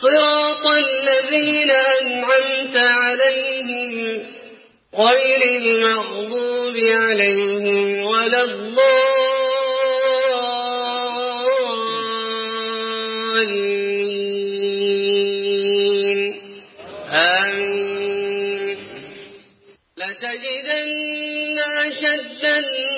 صراط الذين أنعمت عليهم غير المغضوب عليهم ولا الضالين. آمين. لتجدن أشد الناس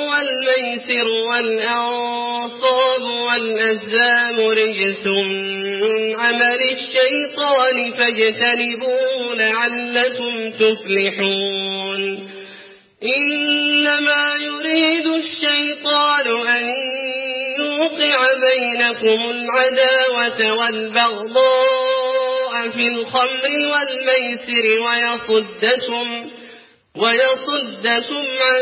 والميسر والأنصاب والأزلام رجس من عمل الشيطان فاجتنبوه لعلكم تفلحون. إنما يريد الشيطان أن يوقع بينكم العداوة والبغضاء في الخمر والميسر ويصدكم ويصدكم عن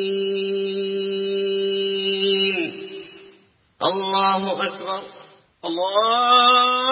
الله أكبر. الله